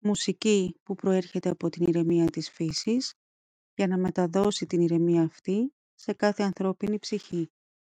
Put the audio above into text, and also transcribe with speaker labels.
Speaker 1: Μουσική που προέρχεται από την ηρεμία της φύσης για να μεταδώσει την ηρεμία αυτή σε κάθε ανθρώπινη ψυχή.